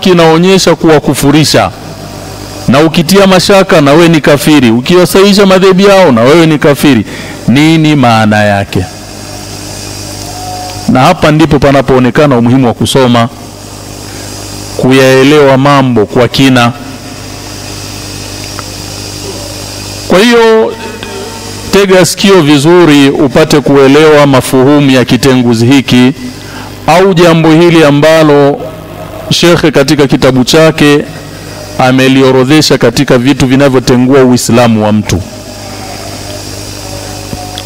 kinaonyesha kuwakufurisha na ukitia mashaka na wewe ni kafiri. Ukiwasaisha madhehebu yao na wewe ni kafiri. Nini maana yake? Na hapa ndipo panapoonekana umuhimu wa kusoma kuyaelewa mambo kwa kina. Kwa hiyo tega sikio vizuri upate kuelewa mafuhumu ya kitenguzi hiki au jambo hili ambalo shekhe katika kitabu chake ameliorodhesha katika vitu vinavyotengua Uislamu wa mtu.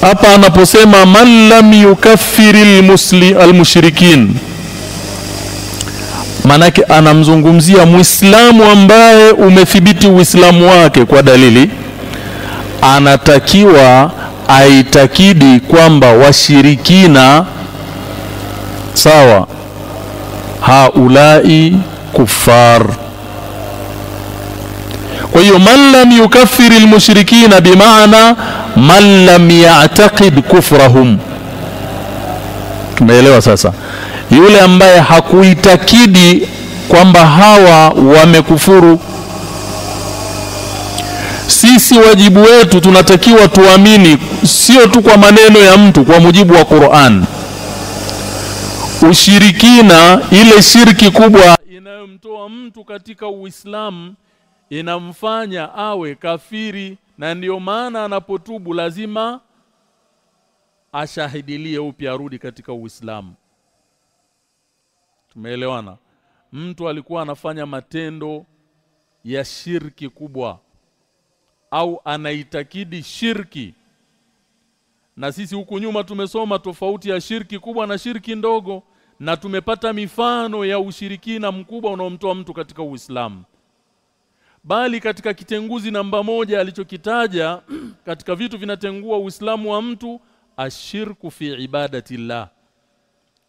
Hapa anaposema man lam yukaffiri almushrikin, manake anamzungumzia Muislamu ambaye umethibiti Uislamu wake kwa dalili, anatakiwa aitakidi kwamba washirikina sawa, haulai kufar kwa hiyo man lam yukaffiri lmushrikina bimaana man lam ya'taqid kufrahum. Tumeelewa sasa. Yule ambaye hakuitakidi kwamba hawa wamekufuru. Sisi wajibu wetu tunatakiwa tuamini sio tu kwa maneno ya mtu kwa mujibu wa Qur'an ushirikina ile shirki kubwa inayomtoa mtu katika Uislamu inamfanya awe kafiri na ndiyo maana anapotubu lazima ashahidilie upya arudi katika Uislamu. Tumeelewana? Mtu alikuwa anafanya matendo ya shirki kubwa au anaitakidi shirki na sisi huku nyuma tumesoma tofauti ya shirki kubwa na shirki ndogo na tumepata mifano ya ushirikina mkubwa unaomtoa mtu katika Uislamu. Bali katika kitenguzi namba moja alichokitaja katika vitu vinatengua Uislamu wa mtu ashirku fi ibadatillah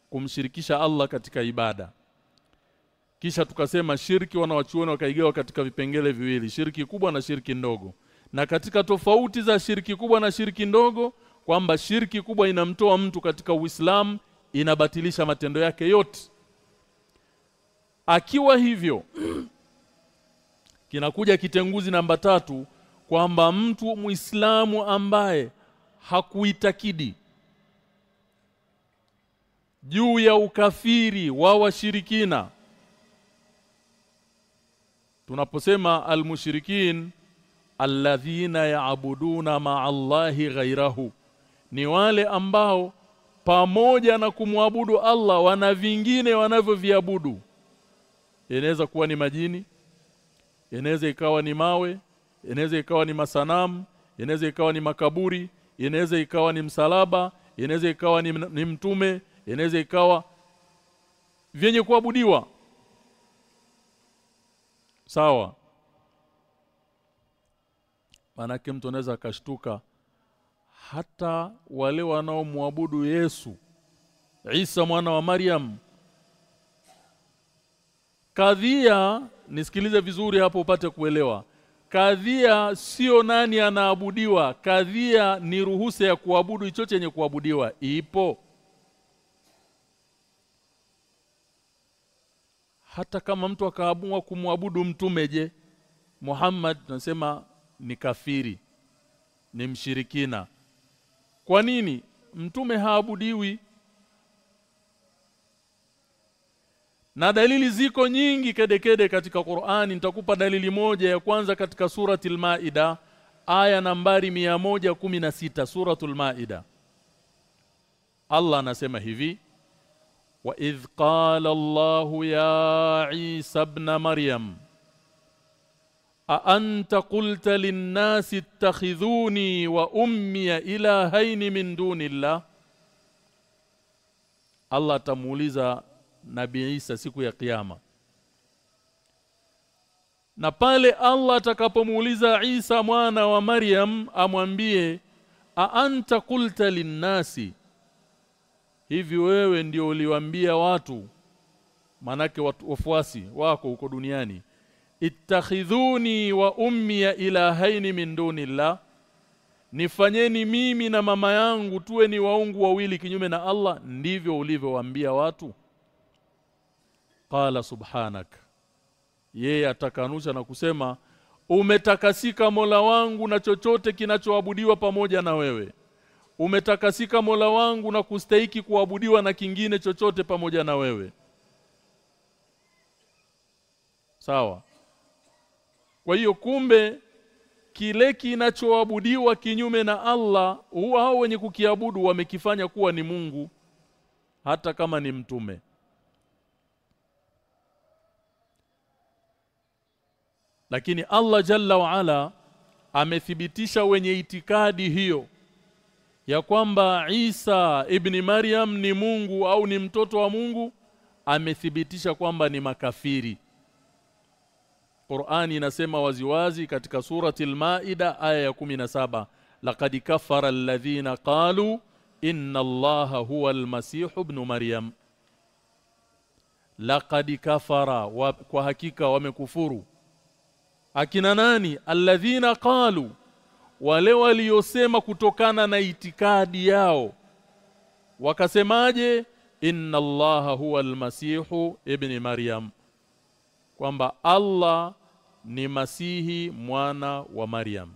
kumshirikisha Allah katika ibada. Kisha tukasema shirki wanawachuoni wakaigawa katika vipengele viwili shirki kubwa na shirki ndogo. Na katika tofauti za shirki kubwa na shirki ndogo kwamba shirki kubwa inamtoa mtu katika Uislamu inabatilisha matendo yake yote. Akiwa hivyo kinakuja kitenguzi namba tatu kwamba mtu Muislamu ambaye hakuitakidi juu ya ukafiri wa washirikina tunaposema almushrikin alladhina yaabuduna ma'allahi ghairahu ni wale ambao pamoja na kumwabudu Allah wana vingine wanavyoviabudu. Inaweza kuwa ni majini inaweza ikawa ni mawe inaweza ikawa ni masanamu inaweza ikawa ni makaburi inaweza ikawa ni msalaba inaweza ikawa ni, ni mtume inaweza ikawa vyenye kuabudiwa. Sawa. Manake mtu anaweza akashtuka hata wale wanaomwabudu Yesu Isa mwana wa Maryam kadhia nisikilize vizuri hapo upate kuelewa. Kadhia sio nani anaabudiwa. Kadhia ni ruhusa ya kuabudu hicho chenye kuabudiwa. Ipo. Hata kama mtu akaamua kumwabudu mtume je Muhammad tunasema ni kafiri ni mshirikina kwa nini? Mtume haabudiwi. Na dalili ziko nyingi kedekede katika Qur'ani. Nitakupa dalili moja ya kwanza katika suratul Maida aya nambari 116 suratul Maida. Allah anasema hivi wa idh qala Allahu ya Isa ibn Maryam anta qulta linnasi ittakhidhuni wa ummi ilahaini min dunillah. Allah atamuuliza nabi Isa siku ya kiyama. Na pale Allah atakapomuuliza Isa mwana wa Maryam amwambie a anta qulta linnasi? Hivi wewe ndio uliwaambia watu? Manake watu wafuasi wako huko duniani ittakhidhuni wa ummi ya ilahaini min dunillah. Nifanyeni mimi na mama yangu tuwe ni waungu wawili kinyume na Allah. Ndivyo ulivyowaambia watu. Qala subhanak. Yeye atakanusha na kusema umetakasika Mola wangu na chochote kinachoabudiwa pamoja na wewe. Umetakasika Mola wangu na kustahiki kuabudiwa na kingine chochote pamoja na wewe. Sawa kwa hiyo kumbe kile kinachoabudiwa kinyume na Allah huwa hao wenye kukiabudu wamekifanya kuwa ni Mungu hata kama ni mtume. Lakini Allah Jalla wa Ala amethibitisha wenye itikadi hiyo ya kwamba Isa ibn Maryam ni Mungu au ni mtoto wa Mungu amethibitisha kwamba ni makafiri Qur'ani inasema waziwazi katika surati al-Maida aya ya 17 laqad kafara alladhina qalu inna Allaha huwa al-masih ibn Maryam. Laqad kafara wa, kwa hakika wamekufuru. Akina nani? Alladhina qalu wale waliosema kutokana na itikadi yao. Wakasemaje? Inna allaha huwa almasihu ibn maryam kwamba Allah ni masihi mwana wa Maryam.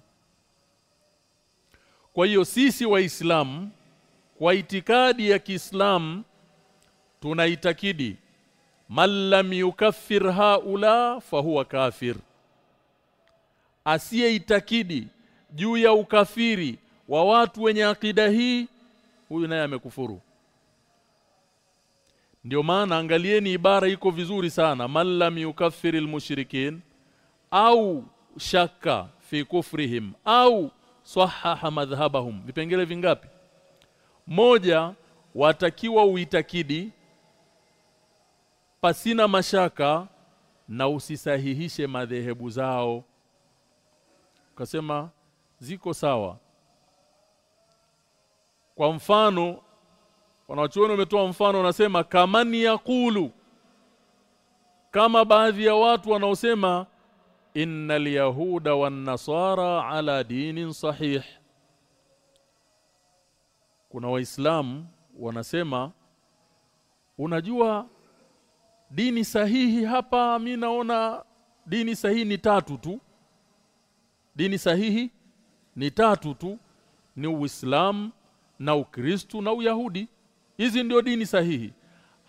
Kwa hiyo sisi waislamu kwa itikadi ya Kiislamu tunaitakidi man lam yukaffir haula fahuwa kafir. Asiyeitakidi juu ya ukafiri wa watu wenye akida hii huyu naye amekufuru ndio maana angalieni ibara iko vizuri sana man lam yukaffiril mushrikin au shaka fi kufrihim au sahaha madhhabahum. Vipengele vingapi? Moja watakiwa uitakidi pasina mashaka na usisahihishe madhehebu zao. Ukasema ziko sawa. Kwa mfano wanachuoni wametoa mfano wanasema kamani yakulu kama baadhi ya watu wanaosema innal yahuda wan nasara ala dinin sahih. Kuna waislamu wanasema unajua dini sahihi hapa mi naona dini sahihi ni tatu tu. Dini sahihi ni tatu tu ni Uislamu na Ukristu na Uyahudi hizi ndio dini sahihi.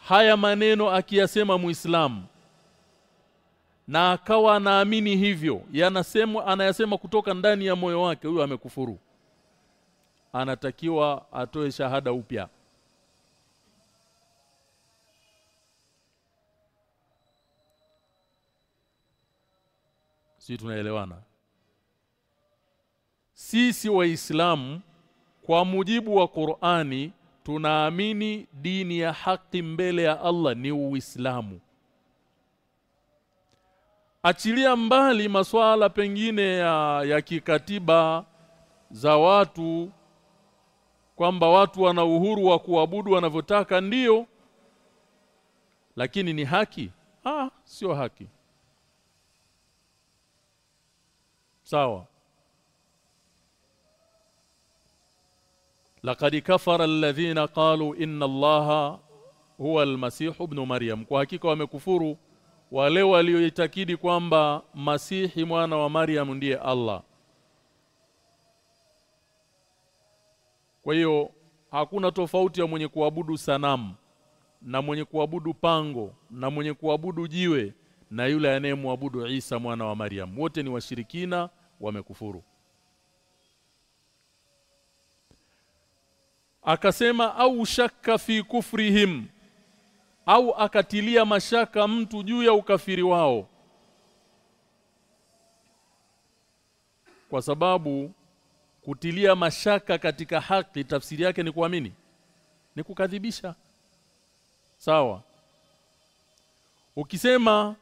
Haya maneno akiyasema Muislamu. Na akawa anaamini hivyo yanasema anayasema kutoka ndani ya moyo wake huyo amekufuru. Anatakiwa atoe shahada upya. Sisi tunaelewana? Sisi waislamu kwa mujibu wa Qur'ani tunaamini dini ya haki mbele ya Allah ni Uislamu. Achilia mbali masuala pengine ya, ya kikatiba za watu kwamba watu wana uhuru wa kuabudu wanavyotaka ndiyo lakini ni haki? Ah sio haki. Sawa laqad kafara alladhina qalu inna allaha huwa almasih ibn maryam. Kwa hakika wamekufuru wale walioitakidi kwamba masihi mwana wa maryam ndiye allah. Kwa hiyo hakuna tofauti ya mwenye kuabudu sanamu na mwenye kuabudu pango na mwenye kuabudu jiwe na yule anayemwabudu Isa mwana wa Maryam. Wote ni washirikina wamekufuru akasema au shakka fi kufrihim au akatilia mashaka mtu juu ya ukafiri wao. Kwa sababu kutilia mashaka katika haki tafsiri yake ni kuamini ni kukadhibisha. Sawa. Ukisema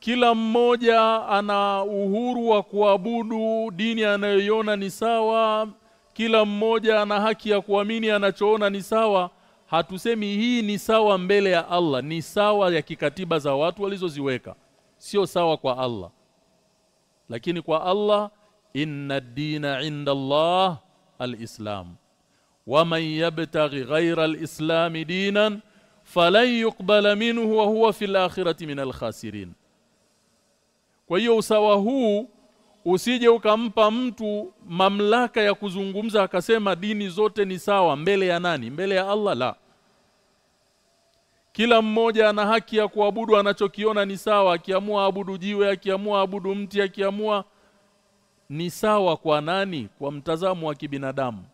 kila mmoja ana uhuru wa kuabudu dini anayoiona ni sawa kila mmoja ana haki ya kuamini anachoona ni sawa. Hatusemi hii ni sawa mbele ya Allah ni sawa ya kikatiba za watu walizoziweka. Sio sawa kwa Allah. Lakini kwa Allah inna dina inda Allah alislam. Waman yabtaghi ghayra alislam dinan falan yuqbala minhu wa huwa fil akhirati min alkhasirin kwa hiyo usawa huu usije ukampa mtu mamlaka ya kuzungumza akasema dini zote ni sawa mbele ya nani? Mbele ya Allah la. Kila mmoja ana haki ya kuabudu anachokiona ni sawa. Akiamua abudu jiwe akiamua abudu mti akiamua ni sawa kwa nani? Kwa mtazamo wa kibinadamu.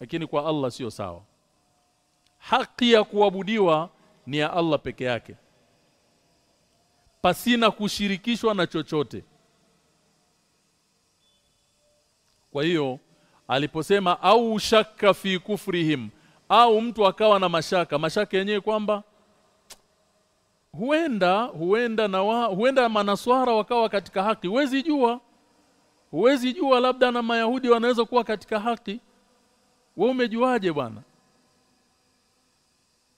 Lakini kwa Allah sio sawa. Haki ya kuabudiwa ni ya Allah peke yake. Pasina kushirikishwa na chochote kwa hiyo aliposema au shakka fi kufrihim au mtu akawa na mashaka mashaka yenyewe kwamba huenda huenda na wa, huenda manaswara wakawa katika haki. Huwezi jua huwezi jua labda na mayahudi wanaweza kuwa katika haki. Wewe umejuaje bwana?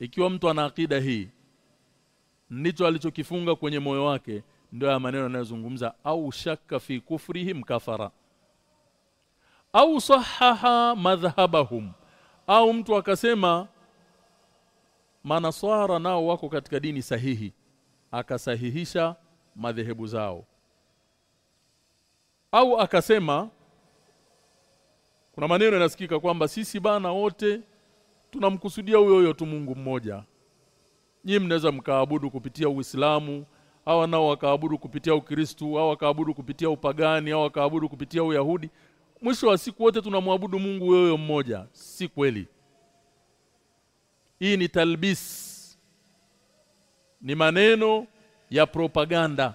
Ikiwa mtu ana akida hii ndicho alichokifunga kwenye moyo wake ndio ya maneno yanayozungumza au shakka fi kufrihim kafara au sahaha madhhabahum. Au mtu akasema manaswara nao wako katika dini sahihi akasahihisha madhehebu zao. Au akasema kuna maneno yanasikika kwamba sisi bana wote tunamkusudia huyo huyo tu Mungu mmoja. Nyinyi mnaweza mkaabudu kupitia Uislamu au nao wakaabudu kupitia Ukristu au wakaabudu kupitia upagani au wakaabudu kupitia Uyahudi mwisho wa siku wote tunamwabudu Mungu wewe mmoja. Si kweli. Hii ni talbis. Ni maneno ya propaganda.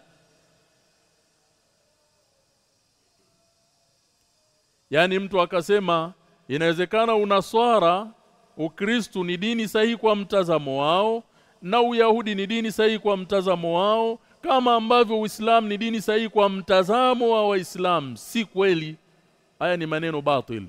Yaani mtu akasema inawezekana unaswara ukristu ni dini sahihi kwa mtazamo wao na uyahudi ni dini sahihi kwa mtazamo wao kama ambavyo uislamu ni dini sahihi kwa mtazamo wa waislamu. Si kweli haya ni maneno batil.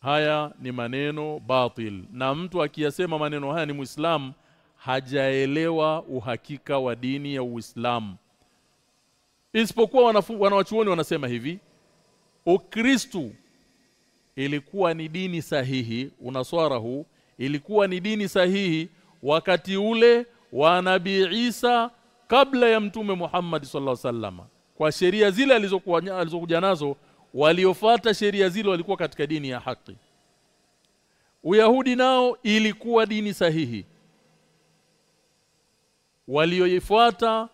Haya ni maneno batil. Na mtu akiyasema maneno haya ni muislamu hajaelewa uhakika wa dini ya Uislamu. Isipokuwa wanawachuoni wanasema hivi Ukristu ilikuwa ni dini sahihi unaswara huu ilikuwa ni dini sahihi wakati ule wa Nabii Isa kabla ya mtume Muhammad sallallahu alaihi wasallam kwa sheria zile alizokuwa alizokuja nazo waliofuata sheria zile walikuwa katika dini ya haki. Uyahudi nao ilikuwa dini sahihi. Walioifuata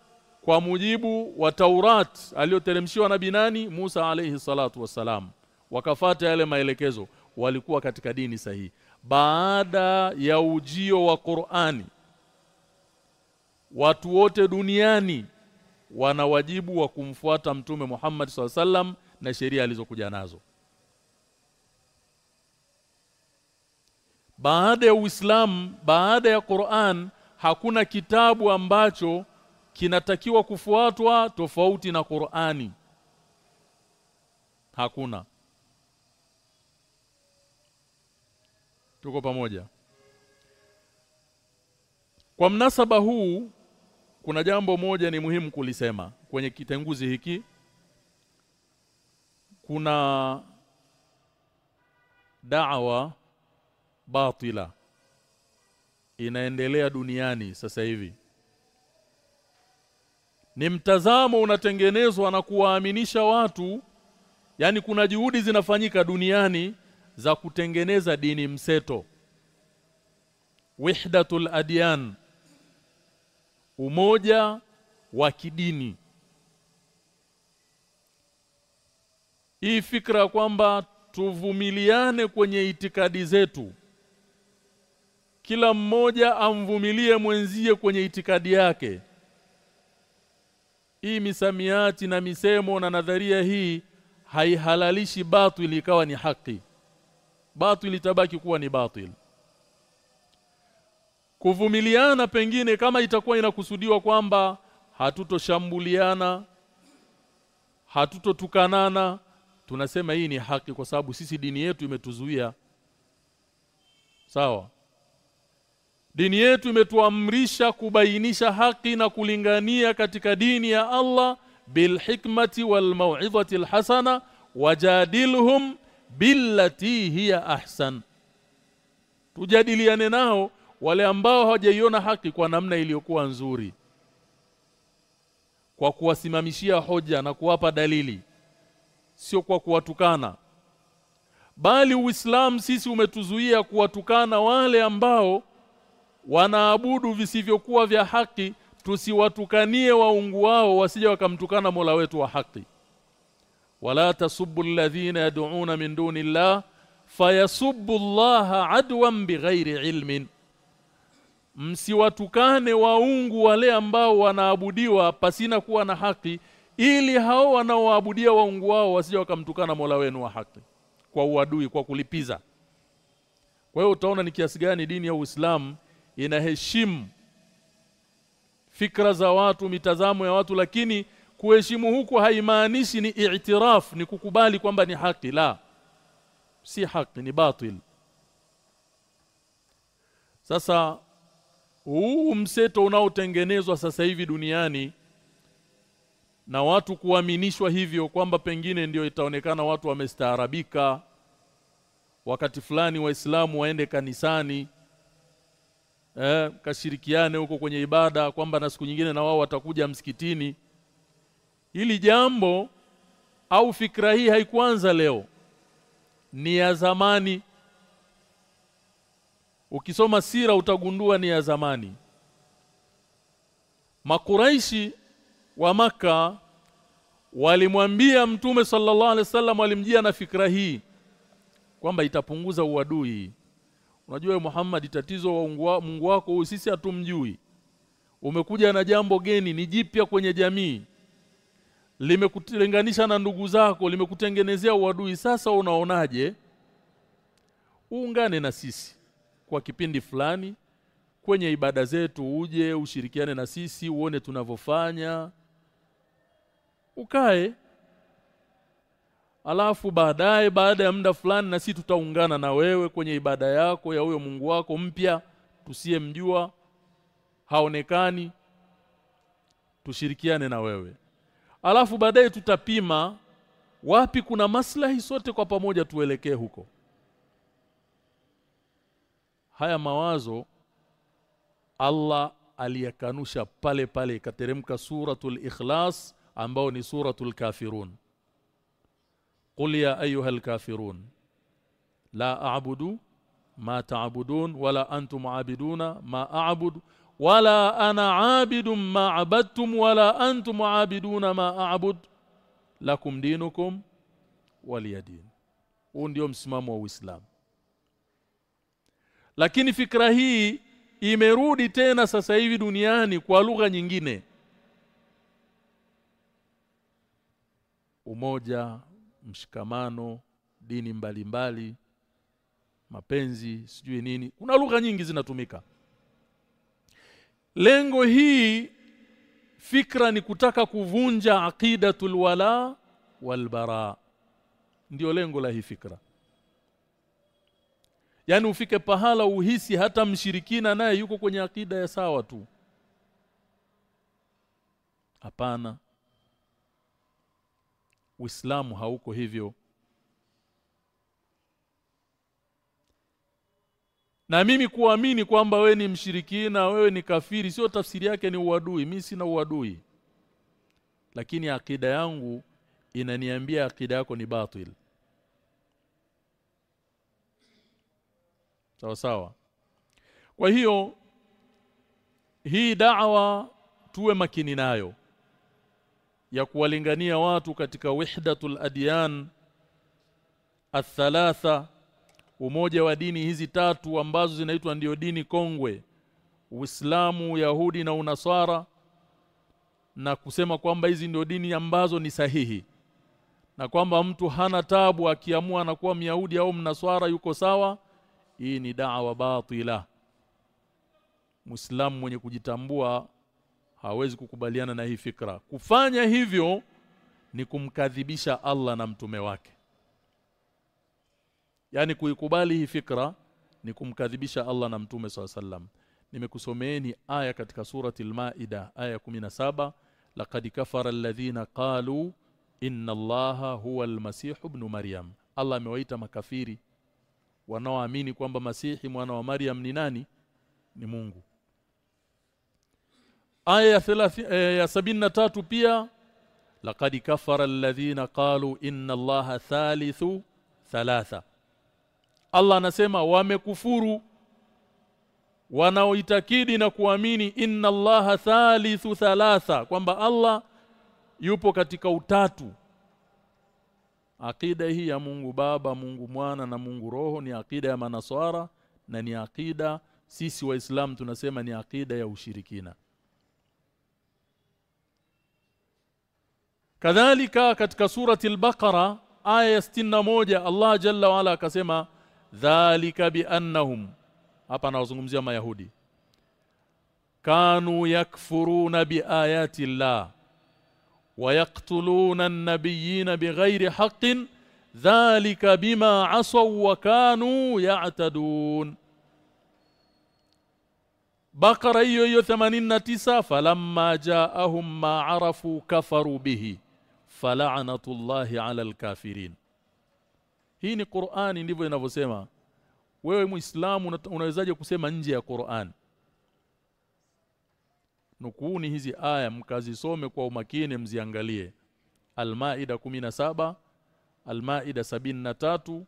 kwa mujibu wa Taurat aliyoteremshiwa na binani Musa alayhi salatu wassalam. Wakafata yale maelekezo walikuwa katika dini sahihi. Baada ya ujio wa Qur'ani watu wote duniani wana wajibu wa kumfuata mtume Muhammad SAW na sheria alizokuja nazo. Baada ya Uislamu baada ya Qur'an hakuna kitabu ambacho kinatakiwa kufuatwa tofauti na Qur'ani. Hakuna. Tuko pamoja. Kwa mnasaba huu kuna jambo moja ni muhimu kulisema kwenye kitenguzi hiki. Kuna da'wa batila. Inaendelea duniani sasa hivi. Ni mtazamo unatengenezwa na kuwaaminisha watu yani kuna juhudi zinafanyika duniani za kutengeneza dini mseto. Wihdatul adyan umoja wa kidini. Hii fikra kwamba tuvumiliane kwenye itikadi zetu. Kila mmoja amvumilie mwenzie kwenye itikadi yake. Hii misamiati na misemo na nadharia hii haihalalishi batili ikawa ni haki. Batili itabaki kuwa ni batil kuvumiliana pengine kama itakuwa inakusudiwa kwamba hatutoshambuliana hatutotukanana. Tunasema hii ni haki kwa sababu sisi dini yetu imetuzuia. Sawa? Dini yetu imetuamrisha kubainisha haki na kulingania katika dini ya Allah bil hikmati wal mau'izati alhasana wajadilhum billati hiya ahsan. Tujadiliane nao wale ambao hawajaiona haki kwa namna iliyokuwa nzuri kwa kuwasimamishia hoja na kuwapa dalili sio kwa kuwatukana. Bali Uislamu sisi umetuzuia kuwatukana wale ambao wanaabudu visivyokuwa vya haki tusiwatukanie waungu wao wasije wakamtukana Mola wetu wa haki. Wala tasubbu alladhina yad'una min dunillahi fayasubbu Allah adwan bighairi ilmin msiwatukane waungu wale ambao wanaabudiwa pasina kuwa na haki ili hao wanaoabudia waungu wao wasije wakamtukana Mola wenu wa haki kwa uadui kwa kulipiza. Kwa hiyo utaona ni kiasi gani dini ya Uislamu inaheshimu fikra za watu mitazamo ya watu lakini kuheshimu huku haimaanishi ni i'tiraf ni kukubali kwamba ni haki. La si haki ni batil. Sasa huu mseto unaotengenezwa sasa hivi duniani na watu kuaminishwa hivyo kwamba pengine ndio itaonekana watu wamestaarabika wakati fulani waislamu waende kanisani eh kashirikiane huko kwenye ibada kwamba na siku nyingine na wao watakuja msikitini. Ili jambo au fikra hii haikuanza leo ni ya zamani ukisoma sira utagundua ni ya zamani. Makuraishi wa maka walimwambia mtume sallallahu alaihi wasallam walimjia na fikra hii kwamba itapunguza uadui. Unajua Muhammad tatizo wa Mungu wako huyu sisi hatumjui. Umekuja na jambo geni ni jipya kwenye jamii. Limekutenganisha na ndugu zako limekutengenezea uadui. Sasa unaonaje? Uungane na sisi kwa kipindi fulani kwenye ibada zetu uje ushirikiane na sisi uone tunavyofanya ukae. Alafu baadaye baada ya muda fulani na sisi tutaungana na wewe kwenye ibada yako ya huyo Mungu wako mpya tusiyemjua haonekani tushirikiane na wewe. Alafu baadaye tutapima wapi kuna maslahi sote kwa pamoja tuelekee huko haya mawazo Allah aliyakanusha pale pale ikateremka suratul ikhlas ambao ni suratul kafirun qul ya ayyuhal kafirun la a'budu ma ta'budun wala antum 'abiduna ma a'budu wala ana 'abidun ma 'abadtum wala antum 'abiduna ma a'bud lakum dinukum waliyadin huu ndio msimamo wa Uislamu lakini fikra hii imerudi tena sasa hivi duniani kwa lugha nyingine. Umoja mshikamano dini mbalimbali mbali, mapenzi sijui nini. Kuna lugha nyingi zinatumika. Lengo hii fikra ni kutaka kuvunja aqidatul wala walbara ndio lengo la hii fikra Yaani ufike pahala uhisi hata mshirikina naye yuko kwenye akida ya sawa tu. Hapana. Uislamu hauko hivyo. Na mimi kuamini kwamba we ni mshirikina, wewe ni kafiri, sio tafsiri yake ni uadui. Mimi sina uadui. Lakini akida yangu inaniambia akida yako ni batil. Sawa sawa. Kwa hiyo hii da'wa tuwe makini nayo ya kuwalingania watu katika wahdatul adyan athalatha umoja wa dini hizi tatu ambazo zinaitwa ndiyo dini kongwe Uislamu, Yahudi na Unasara na kusema kwamba hizi ndio dini ambazo ni sahihi na kwamba mtu hana tabu akiamua anakuwa Myahudi au Mnaswara yuko sawa hii ni da'wa batila. Muislamu mwenye kujitambua hawezi kukubaliana na hii fikra. Kufanya hivyo ni kumkadhibisha Allah na mtume wake. Yani kuikubali hii fikra ni kumkadhibisha Allah na mtume sallam nimekusomeeni aya katika surati al-Maida aya 17 laqad kafara alladhina qalu inna Allaha huwa al-masih ibn Maryam. Allah amewaita makafiri wanaoamini kwamba Masihi mwana wa Maryam ni nani? Ni Mungu. Aya ya 30 eh, ya 73 pia laqad kafara alladhina qalu inna allaha thalithu thalatha. Allah anasema wamekufuru wanaoitakidi na kuamini inna allaha thalithu thalatha kwamba Allah yupo katika utatu Akida hii ya Mungu Baba, Mungu Mwana na Mungu Roho ni akida ya manaswara na ni akida sisi waislamu tunasema ni akida ya ushirikina. Kadhalika katika surati al-Baqara aya ya 61 Allah Jalla wa ala akasema dhalika biannahum hapa anawazungumzia mayahudi kanu yakfuruna biayati llah ويقتلون النبيين بغير حق ذلك بما عصوا وكانوا يعتدون بقره hiyo hiyo 89 falamma jaahum ma arafu kafaru bihi fala'natullahi 'ala al-kafirin hii ni Qur'ani ndivyo inavyosema wewe muislamu unawezaje kusema nje ya Qur'an nukuuni hizi aya mkazisome kwa umakini mziangalie. Almaida 17 Almaida 73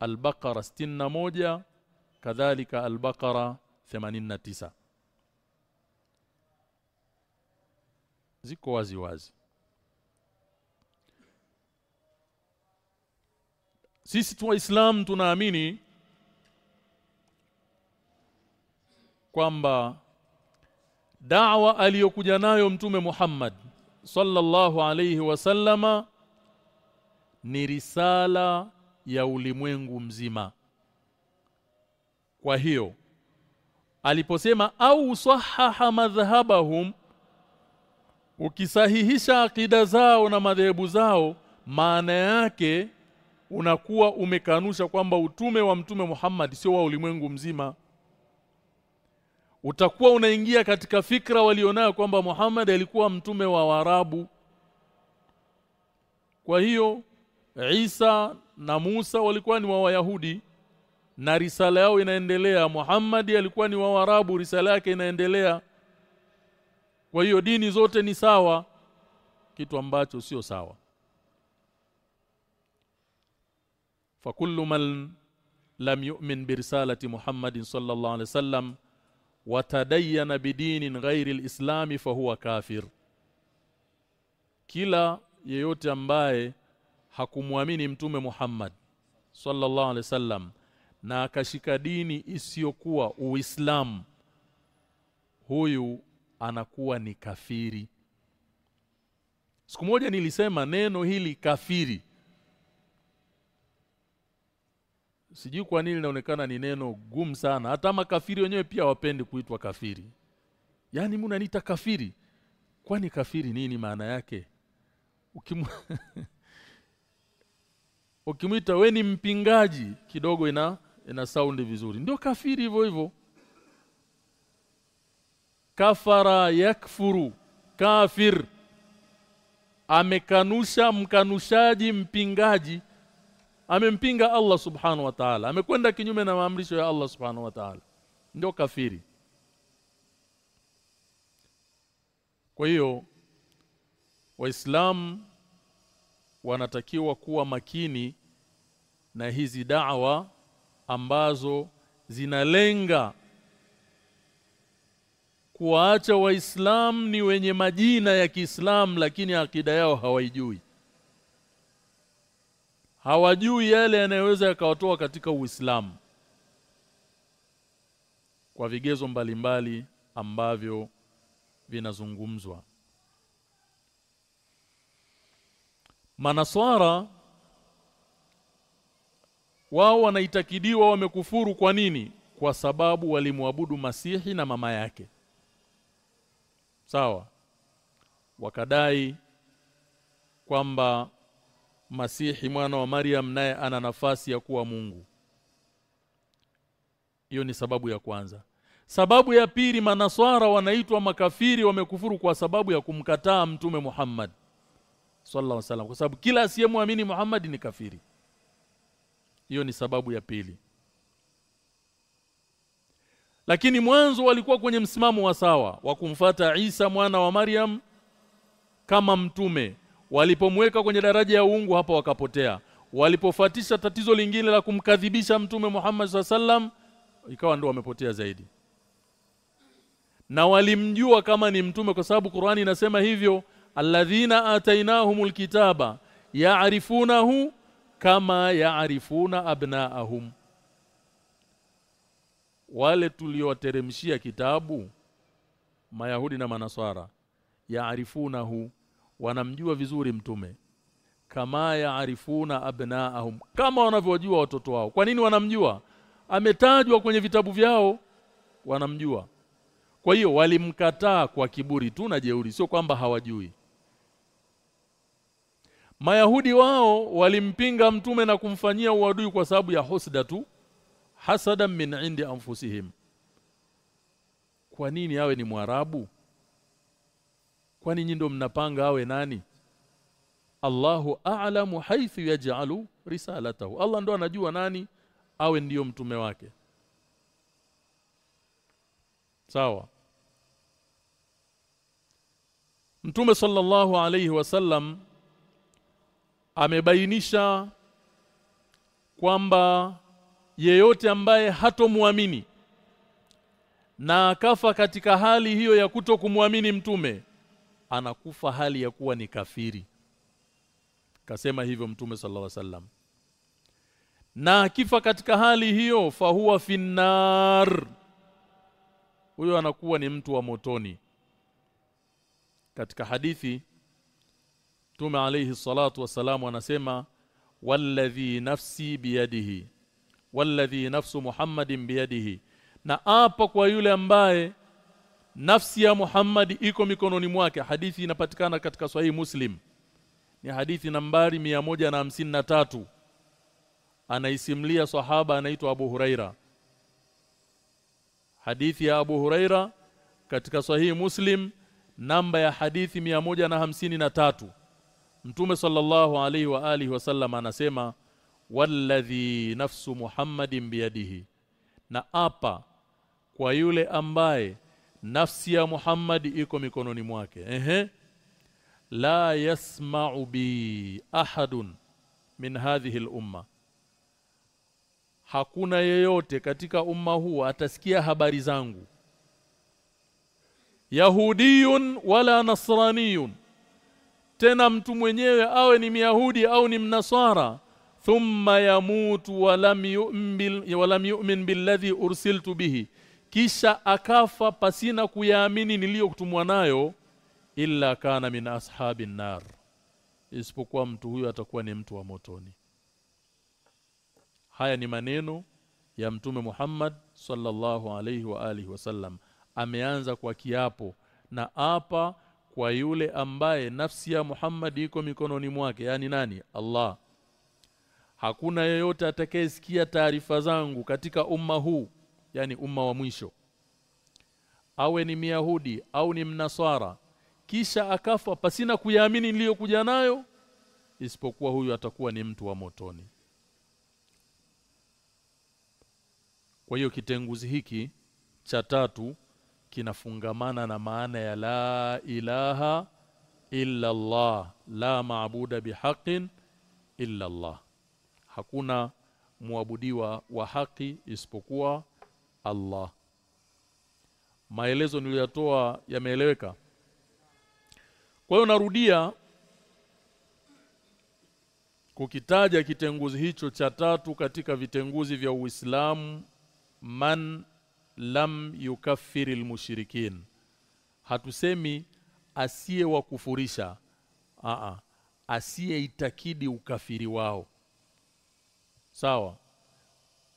Al-Baqara 61 kadhalika Al-Baqara 89 ziko wazi wazi. Sisi tu waislamu tunaamini kwamba da'wa aliyokuja nayo mtume Muhammad sallallahu alayhi wasallama ni risala ya ulimwengu mzima. Kwa hiyo aliposema au sahaha madhhabahum ukisahihisha akida zao na madhehebu zao maana yake unakuwa umekanusha kwamba utume wa mtume Muhammad sio wa ulimwengu mzima utakuwa unaingia katika fikra walionayo kwamba Muhammad alikuwa mtume wa Waarabu. Kwa hiyo Isa na Musa walikuwa ni wa Wayahudi na risala yao inaendelea. Muhammad alikuwa ni wa Waarabu risala yake inaendelea. Kwa hiyo dini zote ni sawa kitu ambacho sio sawa. Fakullu man lam yu'min bi risalati Muhammadin sallallahu alaihi wasallam watadayyana bidinin ghairi alislam fahuwa kafir. Kila yeyote ambaye hakumwamini mtume Muhammad sallallahu alaihi wasallam na akashika dini isiyokuwa uislamu huyu anakuwa ni kafiri. Siku moja nilisema neno hili kafiri sijui kwa nini linaonekana ni neno gumu sana. Hata makafiri wenyewe pia wapendi kuitwa kafiri. Yaani mnaniita kafiri? Kwani kafiri nini maana yake? Ukimwita we ni mpingaji kidogo ina ina saundi vizuri. Ndio kafiri hivyo hivyo. Kafara yakfuru. Kafir. Amekanusha mkanushaji mpingaji amempinga Allah subhanahu wa ta'ala. Amekwenda kinyume na maamrisho ya Allah subhanahu wa ta'ala. Ndio kafiri. Kwa hiyo waislam wanatakiwa kuwa makini na hizi da'wa ambazo zinalenga kuwaacha waislam ni wenye majina ya Kiislamu lakini akida yao hawaijui hawajui yale yanayoweza yakawatoa katika Uislamu kwa vigezo mbalimbali mbali ambavyo vinazungumzwa Manaswara wao wanaitakidiwa wamekufuru kwa nini? Kwa sababu walimwabudu Masihi na mama yake. Sawa? Wakadai kwamba Masihi mwana wa Maryam naye ana nafasi ya kuwa Mungu. Hiyo ni sababu ya kwanza. Sababu ya pili manaswara wanaitwa makafiri wamekufuru kwa sababu ya kumkataa mtume Muhammad sallallahu alaihi wasallam kwa sababu kila asiyemwamini Muhammad ni kafiri. Hiyo ni sababu ya pili. lakini mwanzo walikuwa kwenye msimamo wa sawa wa kumfata Isa mwana wa Maryam kama mtume walipomweka kwenye daraja ya uungu hapa wakapotea. Walipofuatisha tatizo lingine la kumkadhibisha mtume Muhammad sallam ikawa ndio wamepotea zaidi. Na walimjua kama ni mtume kwa sababu Qur'ani inasema hivyo alladhina atainahumul kitaba ya'rifunahu kama ya'rifuna abnaahum. Wale tuliowateremshia kitabu mayahudi na manaswara yaarifunahu wanamjua vizuri mtume. Kama yaarifuna abnaahum kama wanavyojua watoto wao. Kwa nini wanamjua? Ametajwa kwenye vitabu vyao wanamjua. Kwa hiyo walimkataa kwa kiburi tu na jeuri sio kwamba hawajui. Mayahudi wao walimpinga mtume na kumfanyia uadui kwa sababu ya husda tu hasadan min indi anfusihim. Kwa nini awe ni mwarabu kwani nyinyi ndio mnapanga awe nani? Allahu a'lamu haythu yaj'alu risalatahu. Allah ndo anajua nani awe ndiyo mtume wake. Sawa. Mtume sallallahu alayhi wasallam amebainisha kwamba yeyote ambaye hatomwamini na akafa katika hali hiyo ya kutokumwamini mtume anakufa hali ya kuwa ni kafiri. Kasema hivyo mtume sallallahu alaihi wasallam. Na akifa katika hali hiyo fahuwa finnar. Huyo anakuwa ni mtu wa motoni. Katika hadithi Mtume alayhi salatu wasalamu anasema walladhi nafsi biyadihi walladhi nafsu Muhammadin biyadihi. Na apa kwa yule ambaye nafsi ya Muhammad iko mikononi mwake. Hadithi inapatikana katika sahihi Muslim. Ni hadithi nambari na tatu. Anaisimlia sahaba anaitwa Abu Huraira. Hadithi ya Abu Huraira katika sahihi Muslim namba ya hadithi na tatu. Mtume sallallahu alaihi wa alihi wasallam anasema walladhi nafsu Muhammadin biyadihi na apa kwa yule ambaye nafsi ya Muhammad iko mikononi mwake. Ehe. La yasma'u bi ahadun min hadhihi al-umma. Hakuna yeyote katika umma huu atasikia habari zangu. Yahudiyun wala nasraniyun. Tena mtu mwenyewe awe ni myahudi au ni mnasara thumma yamutu walam yu'min walam yu'min billadhi ursiltu bihi kisha akafa pasina kuyaamini niliyokutumwa nayo illa kana min ashabin nar. Isipokuwa mtu huyo atakuwa ni mtu wa motoni. Haya ni maneno ya mtume Muhammad sallallahu alaihi wa alihi wasallam ameanza kwa kiapo na apa kwa yule ambaye nafsi ya Muhammad iko mikononi mwake. Yani nani? Allah. Hakuna yeyote atakayesikia taarifa zangu katika umma huu yani umma wa mwisho. Awe ni Myahudi au ni Mnaswara kisha akafa pasina kuyaamini niliyokuja nayo isipokuwa huyu atakuwa ni mtu wa motoni. Kwa hiyo kitenguzi hiki cha tatu kinafungamana na maana ya la ilaha illa Allah la maabuda bihaqin illa Allah hakuna muabudiwa wa haki isipokuwa Allah. Maelezo niliyotoa yameeleweka. Kwa hiyo narudia kukitaja kitenguzi hicho cha tatu katika vitenguzi vya Uislamu man lam yukaffir almushrikin. Hatusemi asiye wa kufurisha a a asiye itakidi ukafiri wao. Sawa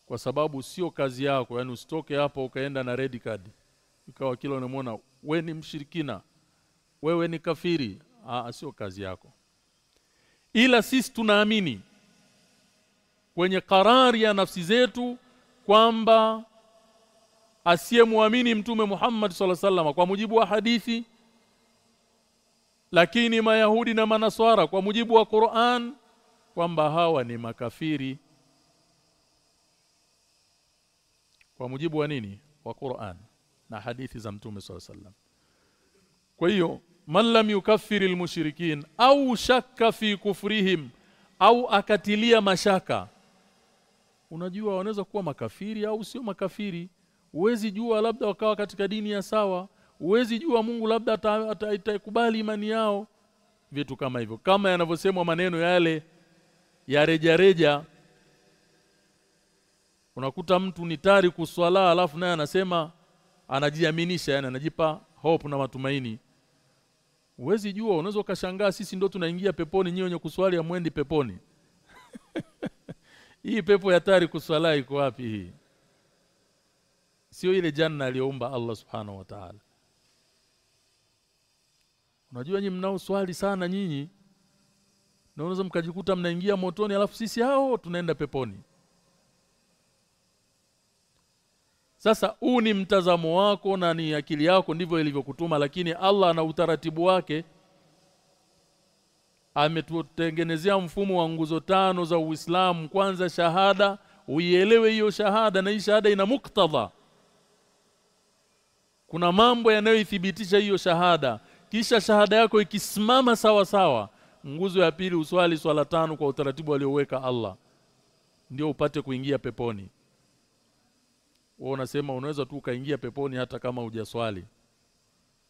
kwa sababu sio kazi yako yani usitoke hapo ukaenda na red card. Ikawa kila unamwona we ni mshirikina wewe ni kafiri. A sio kazi yako. Ila sisi tunaamini kwenye karari ya nafsi zetu kwamba asiyemwamini mtume Muhammad salama kwa mujibu wa hadithi lakini mayahudi na manaswara kwa mujibu wa Qur'an kwamba hawa ni makafiri kwa mujibu wa nini? Wa Qur'an na hadithi za Mtume SAW sallam kwa hiyo man lam yukaffir almushrikin au shakka fi kufrihim au akatilia mashaka unajua wanaweza kuwa makafiri au sio makafiri. Uwezi jua labda wakawa katika dini ya sawa. Uwezi jua Mungu labda ataikubali imani yao. Vitu kama hivyo. Kama yanavyosemwa maneno yale ya reja reja unakuta mtu ni tari kuswala alafu naye anasema anajiaminisha yani anajipa hope na matumaini Uwezi jua unaweza ukashangaa sisi ndo tunaingia peponi nyinyi wenye kuswali amwendi peponi. hii pepo ya tari kuswala iko wapi hii? Sio ile janna aliyoumba Allah Subhanahu wa Ta'ala. Unajua nyinyi mnao swali sana nyinyi. Na unaweza mkajikuta mnaingia motoni alafu sisi hao tunaenda peponi. Sasa huu ni mtazamo wako na ni akili yako ndivyo ilivyokutuma lakini Allah na utaratibu wake ametutengenezea mfumo wa nguzo tano za Uislamu. Kwanza shahada uielewe hiyo shahada na hii shahada ina muktadha. Kuna mambo yanayoithibitisha hiyo shahada. Kisha shahada yako ikisimama sawa sawa nguzo ya pili uswali swala tano kwa utaratibu alioweka Allah ndio upate kuingia peponi wewe unasema unaweza tu ukaingia peponi hata kama hujaswali.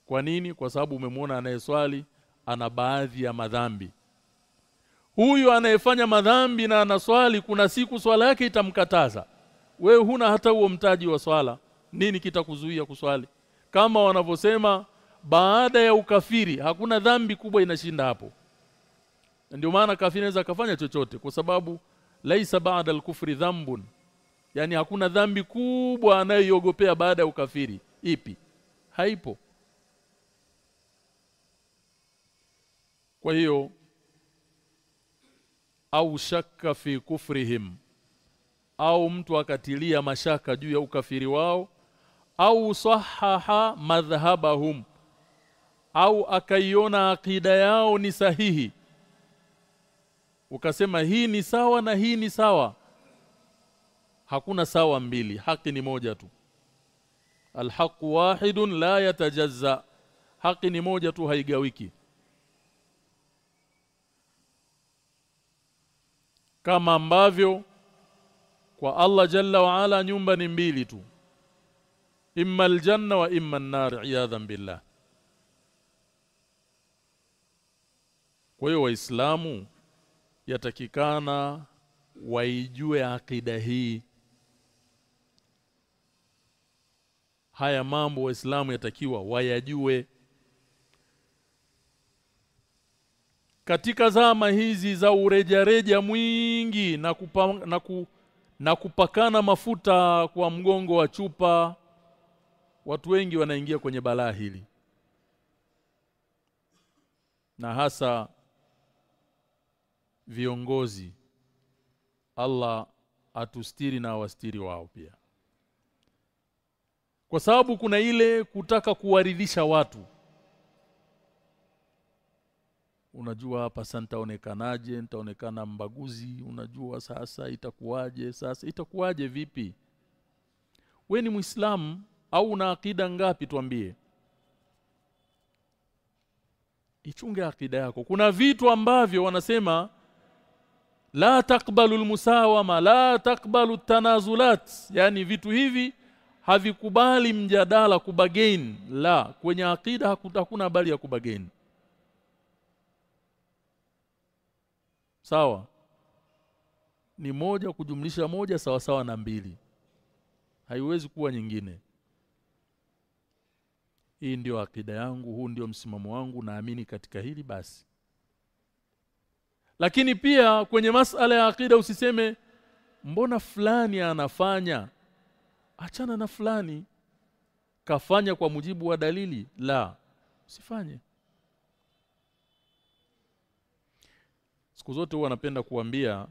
Kwa nini? Kwa sababu umemwona anayeswali ana baadhi ya madhambi. Huyu anayefanya madhambi na anaswali kuna siku swala yake itamkataza. Wewe huna hata huo mtaji wa swala. Nini kitakuzuia kuswali? Kama wanavyosema baada ya ukafiri hakuna dhambi kubwa inashinda hapo. Ndio maana kafiri anaweza kafanya chochote kwa sababu laisa ba'da al-kufri dhambun yani hakuna dhambi kubwa anayoiogopea baada ya ukafiri. Ipi? Haipo. Kwa hiyo au shakka fi kufrihim au mtu akatilia mashaka juu ya ukafiri wao au sahaha madhhabahum au akaiona akida yao ni sahihi ukasema hii ni sawa na hii ni sawa hakuna sawa mbili haki ni moja tu. Alhaqu wahidun la yatajazza haki ni moja tu haigawiki. Kama ambavyo kwa Allah jalla wa ala nyumba ni mbili tu. Imma aljanna wa imma an-nar iyadhan billah. Kwa hiyo waislamu yatakikana waijue akida hii haya mambo waislamu yatakiwa wayajue. Katika zama hizi za urejareja mwingi na, kupa, na, ku, na kupakana mafuta kwa mgongo wa chupa watu wengi wanaingia kwenye balaa hili. Na hasa viongozi Allah atustiri na awastiri wao pia kwa sababu kuna ile kutaka kuwaridhisha watu. Unajua hapa sasa nitaonekanaje nitaonekana mbaguzi. Unajua sasa itakuwaje sasa itakuwaje vipi? We ni muislamu au una akida ngapi tuambie? Ichunge akida yako. Kuna vitu ambavyo wanasema la takbalu almusawama la takbalu tanazulat yani vitu hivi havikubali mjadala kubagain la kwenye akida hakuna habari ya kubagain sawa? Ni moja kujumlisha moja sawa sawa na mbili. Haiwezi kuwa nyingine. Hii ndio akida yangu huu ndio msimamo wangu naamini katika hili basi. Lakini pia kwenye masala ya akida usiseme mbona fulani anafanya achana na fulani. Kafanya kwa mujibu wa dalili. La usifanye. Siku zote huwa napenda kuambia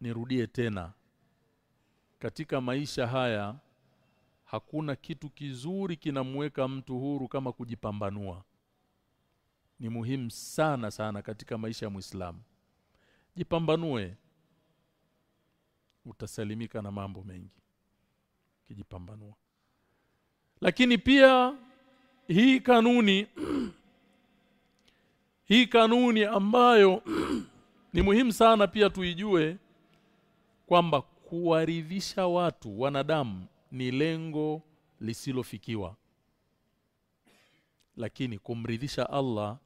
nirudie tena. Katika maisha haya hakuna kitu kizuri kinamweka mtu huru kama kujipambanua. Ni muhimu sana sana katika maisha ya Muislamu. Jipambanue utasalimika na mambo mengi. Kijipambanua lakini pia hii kanuni hii kanuni ambayo ni muhimu sana pia tuijue kwamba kuwaridhisha watu wanadamu ni lengo lisilofikiwa. Lakini kumridhisha Allah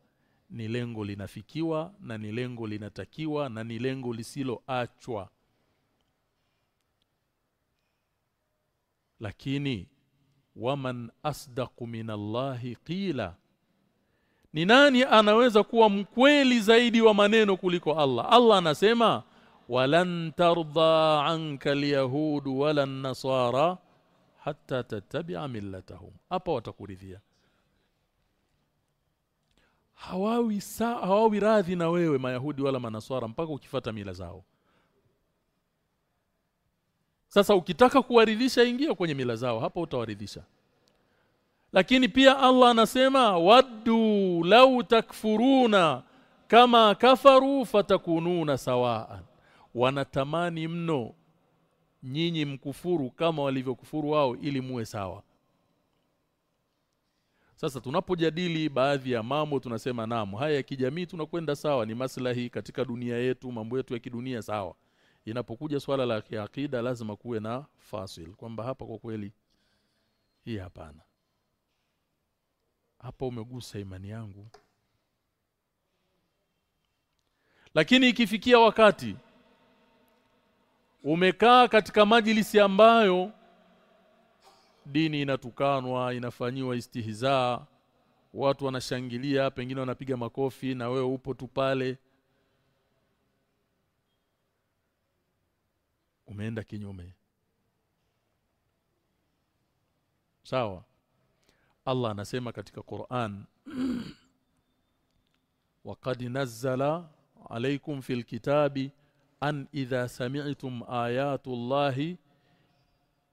ni lengo linafikiwa na ni lengo linatakiwa na ni lengo lisiloachwa lakini waman asdaqu minallahi qila ni nani anaweza kuwa mkweli zaidi wa maneno kuliko Allah? Allah anasema walan tarda anka alyahud wala nasara hatta tattabi'a millatahum. Hapa watakuridhia. Hawawi sa, hawawi radhi na wewe mayahudi wala manaswara mpaka ukifata mila zao sasa ukitaka kuwaridhisha ingia kwenye mila zao hapo utawaridhisha. Lakini pia Allah anasema waddu lau takfuruna kama kafaru fatakununa sawaan. Wanatamani mno nyinyi mkufuru kama walivyokufuru wao ili muwe sawa. Sasa tunapojadili baadhi ya mambo tunasema naam haya ya kijamii tunakwenda sawa ni maslahi katika dunia yetu mambo yetu ya kidunia sawa inapokuja swala la kiakida lazima kuwe na fasil kwamba hapa kwa kweli hii hapana. Hapa umegusa imani yangu. Lakini ikifikia wakati umekaa katika majlisi ambayo dini inatukanwa inafanyiwa istihizaa watu wanashangilia pengine wanapiga makofi na wewe upo tu pale umeenda kinyume. Sawa. Allah anasema katika Qur'an waqad nazzala alaykum fil kitabi an idha sami'tum ayatullahi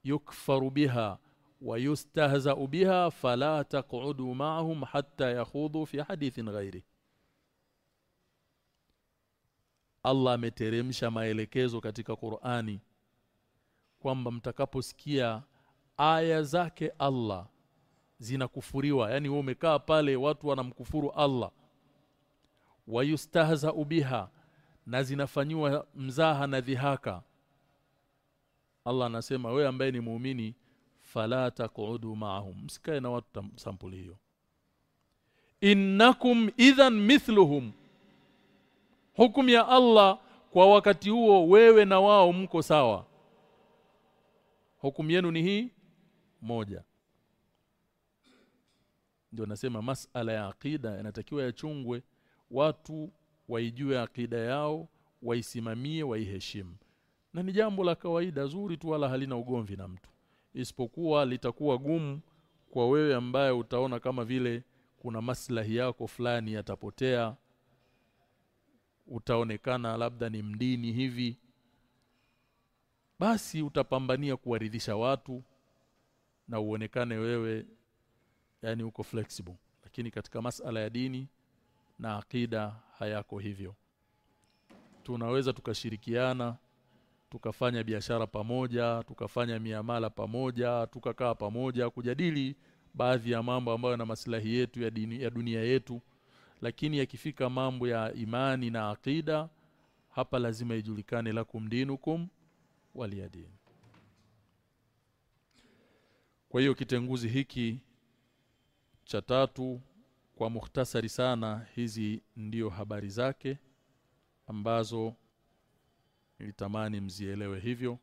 yukfaru biha wa yustahza'u biha fala taq'udu ma'ahum hatta yakhudhu fi hadithin ghairi Allah ameteremsha maelekezo katika Qur'ani kwamba mtakaposikia aya zake Allah zinakufuriwa. Yani wewe umekaa pale watu wanamkufuru Allah. Wayustahza biha na zinafanywa mzaha na dhihaka. Allah anasema wewe ambaye ni muumini fala taqudu ma'ahum. Msikae na watu sampuli hiyo. Innakum idhan mithluhum. Hukum ya Allah kwa wakati huo wewe na wao mko sawa hukumu yenu ni hii moja. Ndio nasema masala ya akida yanatakiwa yachungwe watu waijue akida yao waisimamie waiheshimu. Na ni jambo la kawaida zuri tu wala halina ugomvi na mtu. Isipokuwa litakuwa gumu kwa wewe ambaye utaona kama vile kuna maslahi yako fulani yatapotea utaonekana labda ni mdini hivi basi utapambania kuwaridhisha watu na uonekane wewe yani uko flexible. Lakini katika masala ya dini na akida hayako hivyo. Tunaweza tukashirikiana tukafanya biashara pamoja tukafanya miamala pamoja tukakaa pamoja kujadili baadhi ya mambo ambayo na maslahi yetu ya dini ya dunia yetu. Lakini yakifika mambo ya imani na akida hapa lazima ijulikane lakum dinukum waliyadin kwa hiyo kitenguzi hiki cha tatu kwa muhtasari sana hizi ndiyo habari zake ambazo nilitamani mzielewe hivyo